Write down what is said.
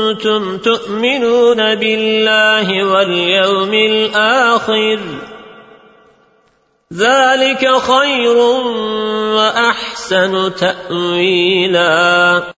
كنتم تؤمنون بالله واليوم الآخر ذلك خير وأحسن تأويلاً